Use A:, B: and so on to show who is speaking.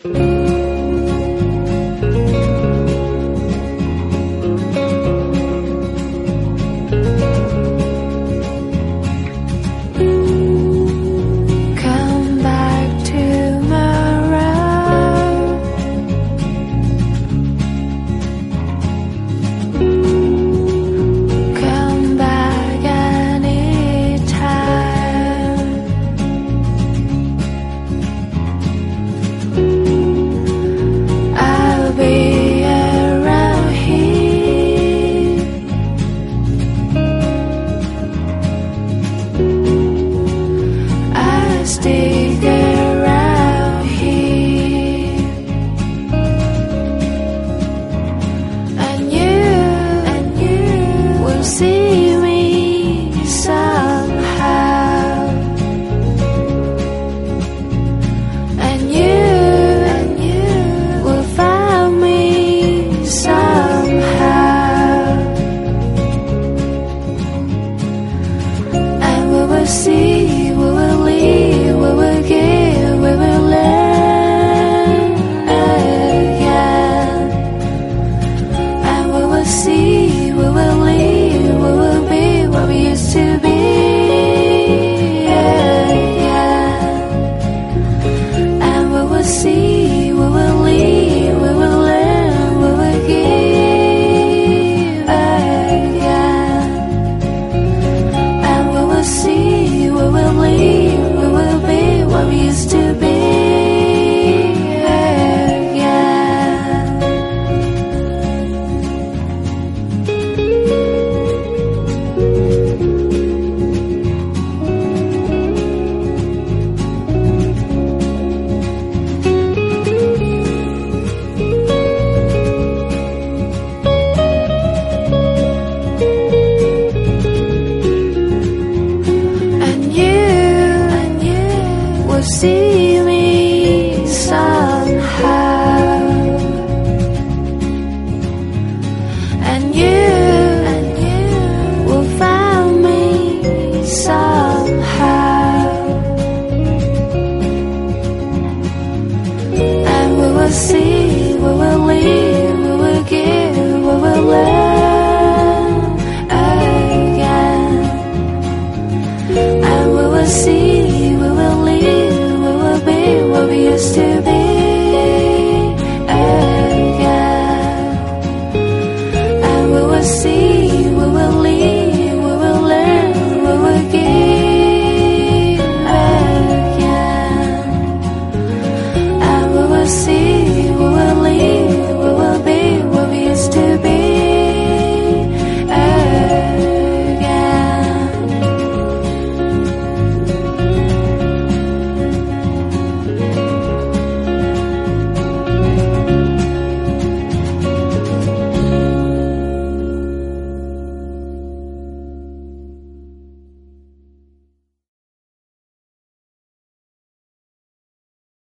A: Come see will see, we will leave, we will give, we will love again. And we will see, we will leave, we will be what we used to be. Again. And we will see, we will leave.